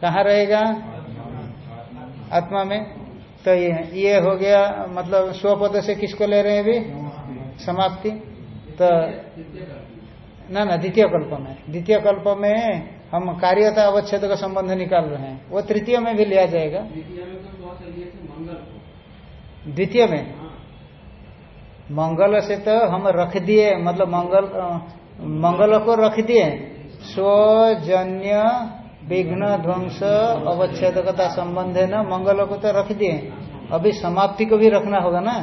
कहाँ रहेगा? आत्मा में। तो ये ये हो गया मतलब स्वपद से किसको ले रहे हैं अभी? समाप्ति। तो ना ना, द्वितीय कल्प में। द्वितीय कल्प में हम कार्यता अवच्छेद का संबंध निकाल रहे हैं। वो तृतीय में भी लिया जाएगा। द्वितीय में मंगल से तो हम रख दिए मतलब मंगल मंगल को रख दिए। स्वजन्य विघ्न ध्वंस अवच्छेदकता संबंध है ना मंगल को तो रख दिए। अभी समाप्ति को भी रखना होगा ना।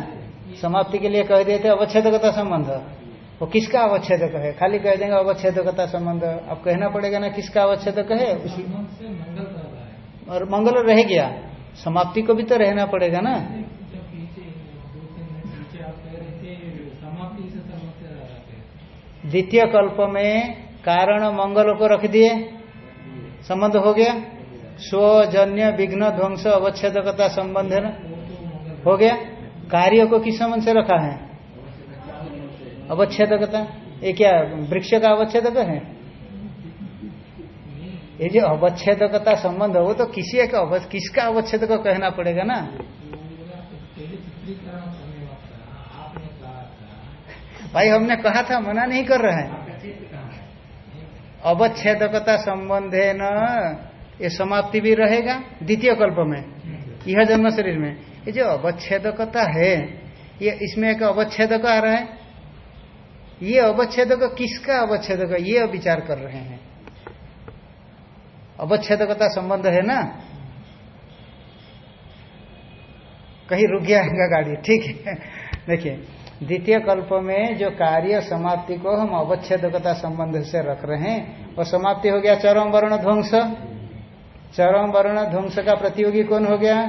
समाप्ति के लिए कह दिए थे अवच्छेदकता संबंध। वो किसका अवच्छेदक है? खाली कह देंगे अवच्छेदकता संबंध। अब कहना पड़ेगा ना किसका अवच्छेदक है? उसी और मंगल रह गया। समाप्ति को भी तो रहना पड़ेगा ना। द्वितीय कल्प में कारण मंगल को रख दिए। संबंध हो गया। स्वजन्य, विघ्न, ध्वंस, अवच्छेदकता संबंध है हो गया। कार्य को किस संबंध से रखा है? अवच्छेदकता। ये क्या, वृक्ष का अवच्छेदक है? ये जो अवच्छेदकता संबंध हो तो किसी एक किसका अवच्छेदक कहना पड़ेगा ना? भाई, हमने कहा था, मना नहीं कर रहे हैं। अवच्छेदकता संबंध है न, ये समाप्ति भी रहेगा द्वितीय कल्प में यह जन्म शरीर में। ये जो अवच्छेदकता है, ये इसमें एक अवच्छेदक आ रहा है। ये अवच्छेदक किसका अवच्छेदक ये विचार कर रहे हैं। अवच्छेदकता संबंध है ना? कहीं रुक गया गाड़ी, ठीक है। देखिए द्वितीय कल्प में जो कार्य समाप्ति को हम अवच्छेदकता संबंध से रख रहे हैं और समाप्ति हो गया चरम वर्ण ध्वंस। चरम वर्ण ध्वंस का प्रतियोगी कौन हो गया?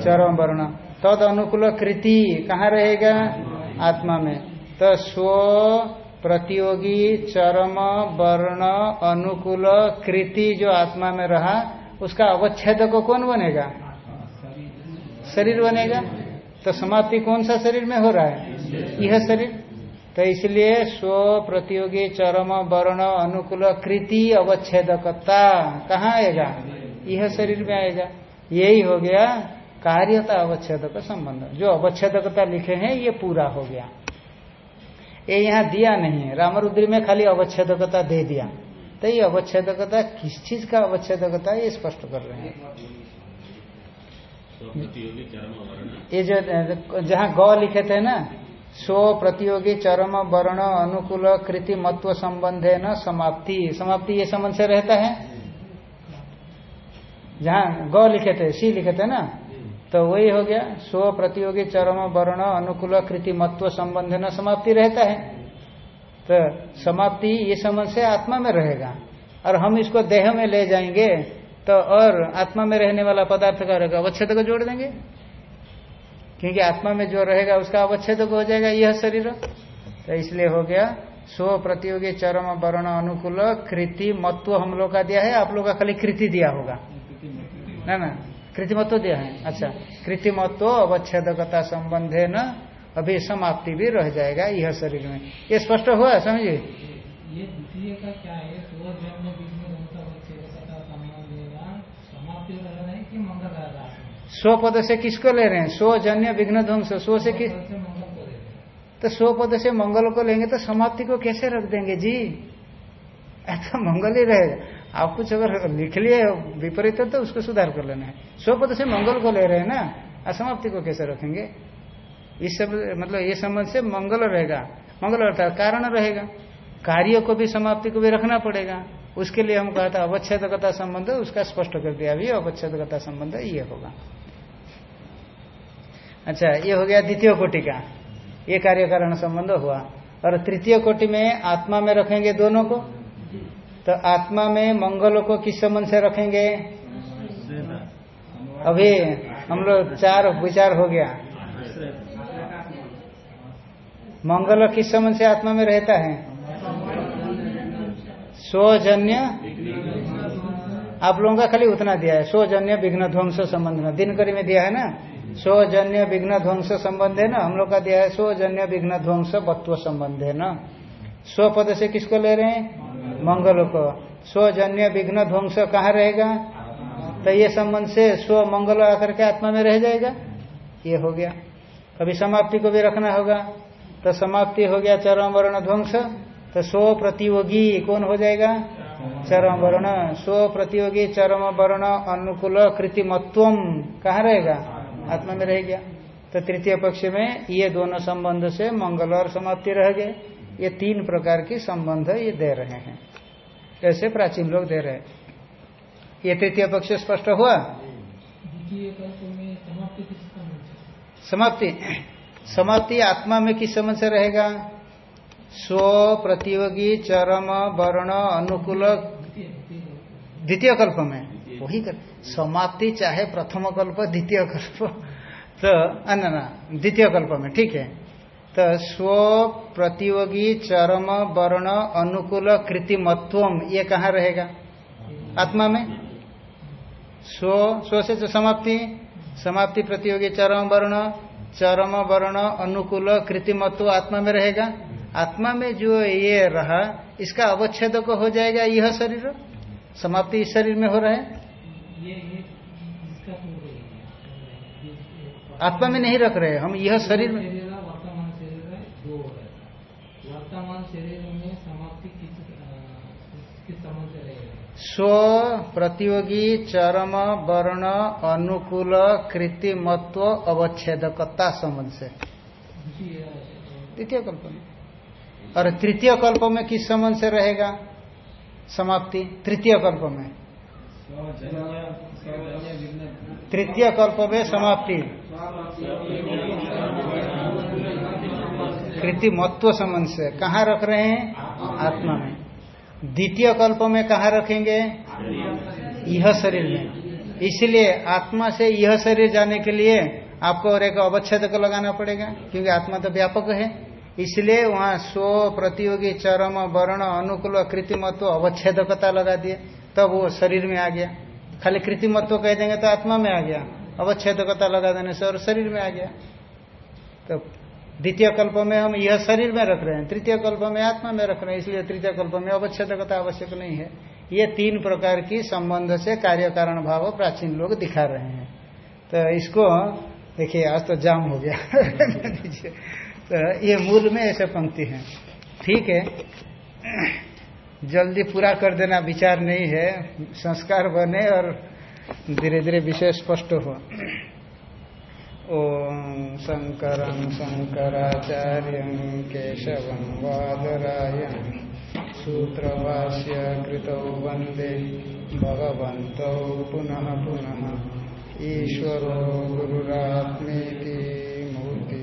चरम वर्ण। तद अनुकूल कृति कहाँ रहेगा? आत्मा में। तो स्व प्रतियोगी चरम वर्ण अनुकूल कृति जो आत्मा में रहा, उसका अवच्छेद को कौन बनेगा? शरीर बनेगा। तो समाप्ति कौन सा शरीर में हो रहा है? यह शरीर तो इसलिए स्व प्रतियोगी चरम वर्ण अनुकूल कृति अवच्छेदकता कहाँ आएगा? यह शरीर में आएगा। यही हो गया कार्यता अवच्छेदक संबंध। जो अवच्छेदकता लिखे हैं ये पूरा हो गया। ये यहाँ दिया नहीं है। रामरुद्री में खाली अवच्छेदकता दे दिया। तो ये अवच्छेदकता किस चीज़ का अवच्छेदकता ये स्पष्ट कर रहे हैं। ये जो जहाँ ग लिखे थे ना स्व प्रतियोगी चरम वर्ण अनुकूल कृति मत्व संबंधे न समाप्ति। समाप्ति ये संबंध से रहता है? जहाँ ग लिखे थे, सी लिखे थे ना? तो वही हो गया। स्व प्रतियोगी चरम वर्ण अनुकूल कृति मत्व संबंध न समाप्ति रहता है। तो समाप्ति ये संबंध से आत्मा में रहेगा। और हम इसको देह में ले जाएँगे तो और आत्मा में रहने वाला पदार्थ का रहेगा। अवच्छेद को जोड़ देंगे। क्योंकि आत्मा में जो रहेगा उसका अवच्छेद हो जाएगा यह शरीर। तो इसलिए हो गया, स्व प्रतियोगी चरम वर्ण अनुकूल कृति मत्व हम लोग का दिया है, आप लोग का खाली कृति दिया होगा। ना ना कृतिमत्व दिया है। अच्छा कृति कृतिमत्व अवच्छेदकता संबंधे न अभी समाप्ति भी रह जाएगा यह शरीर में। ये स्पष्ट हुआ समझिए ये द्वितीय का क्या है स्वजन्य समाप्ति रह रहे हैं कि मंगल रह रहा है स्व पद से किसको ले रहे हैं? स्वजन्य विघ्न ध्वंस। स्व से किस तो स्व पद से मंगल को लेंगे तो समाप्ति को कैसे रख देंगे? जी। ऐसा मंगल ही रहेगा आप कुछ अगर लिख लिए विपरीत है तो उसको सुधार कर लेना है। स्व पद से मंगल को ले रहे हैं ना असमाप्ति को कैसे रखेंगे? इस सब मतलब ये संबंध से मंगल रहेगा। मंगल अर्थात कारण रहेगा। कार्य को भी समाप्ति को भी रखना पड़ेगा। उसके लिए हम कहा था अवच्छेदकता संबंध उसका स्पष्ट कर दिया अभी। अवच्छेदकता संबंध ये होगा। अच्छा ये हो गया द्वितीय कोटि का। ये कार्य कारण संबंध हुआ। और तृतीय कोटि में आत्मा में रखेंगे दोनों को? तो आत्मा में मंगलों को किस संबंध से रखेंगे? अभी हम लोग चार विचार हो गया। मंगल किस संबंध से आत्मा में रहता है? स्वजन्य आप लोगों का खाली उतना दिया है। स्वजन्य विघ्न ध्वंस संबंध में। दिनकरी में दिया है ना? स्वजन्य विघ्न ध्वंस संबंध है ना हम लोग का दिया है स्वजन्य विघ्न ध्वंस बत्व संबंध है ना स्व पद से किसको ले रहे हैं? मंगल को। स्वजन्य विघ्न ध्वंस कहाँ रहेगा? तो ये संबंध से स्व मंगल आकर के आत्मा में रह जाएगा। ये हो गया। कभी समाप्ति को भी रखना होगा। तो समाप्ति हो गया चरम वर्ण ध्वंस। तो स्व प्रतियोगी कौन हो जाएगा? चरम वर्ण। स्व प्रतियोगी चरम वर्ण अनुकूल कृतिमत्व कहाँ रहेगा? आत्मा में रह गया। तो तृतीय पक्ष में ये दोनों संबंध से मंगल और समाप्ति रह गए। ये तीन प्रकार की संबंध ये दे रहे हैं। ऐसे प्राचीन लोग दे रहे हैं। ये तृतीय पक्ष स्पष्ट हुआ? समाप्ति समाप्ति। आत्मा में किस समझ से रहेगा? स्व प्रतियोगी चरम वर्ण अनुकूल द्वितीय कल्प में। वही कर समाप्ति चाहे प्रथम कल्प द्वितीय कल्प तो अन्य ना द्वितीय कल्प में ठीक है तो स्व प्रतियोगी चरम वर्ण अनुकूल कृतिमत्व ये कहाँ रहेगा आत्मा में स्व स्व से जो समाप्ति समाप्ति प्रतियोगी चरम वर्ण चरम वर्ण अनुकूल कृतिमत्व आत्मा में रहेगा आत्मा में जो ये रहा इसका अवच्छेद हो जाएगा यह शरीर समाप्ति इस शरीर में हो रहा है आत्मा में नहीं रख रहे हम यह शरीर में वर्तमान शरीर है दो वर्तमान शरीर में समाप्ति स्व प्रतियोगी चरम वर्ण अनुकूल कृतिमत्व अवच्छेदकता संबंध से। द्वितीय कल्प में। और तृतीय कल्प में किस संबंध से रहेगा? समाप्ति तृतीय कल्प में। तृतीय कल्प में समाप्ति। कृति कृतिमत्व संबंध से कहाँ रख रहे हैं? आत्मा में। द्वितीय कल्प में कहाँ रखेंगे? यह शरीर में। इसलिए आत्मा से यह शरीर जाने के लिए आपको और एक अवच्छेद को लगाना पड़ेगा, क्योंकि आत्मा तो व्यापक है। इसलिए वहाँ स्व प्रतियोगी, चरम, वर्ण, अनुकूल, कृतिमत्व, अवच्छेदकता लगा दिए। तब वो शरीर में आ गया। खाली कृतिमत्व कह देंगे तो आत्मा में आ गया। अवच्छेदकता लगा देने से और शरीर में आ गया। तो द्वितीय कल्प में हम यह शरीर में रख रहे हैं, तृतीय कल्प में आत्मा में रख रहे हैं, इसलिए तृतीय कल्प में अवच्छेदकता आवश्यक नहीं है। ये तीन प्रकार की संबंध से कार्य कारण भाव प्राचीन लोग दिखा रहे हैं। तो इसको, देखिए, आज तो जाम हो गया। तो ये मूल में ऐसे पंक्ति है। ठीक है। जल्दी पूरा कर देना, विचार नहीं है, संस्कार बने और धीरे धीरे विषय स्पष्ट हो शंकर शंकराचार्य केशव बाधराय सूत्रवास्य कृत वंदे भगवत पुनः पुनः। ईश्वर गुरुरात्मे की मूर्ति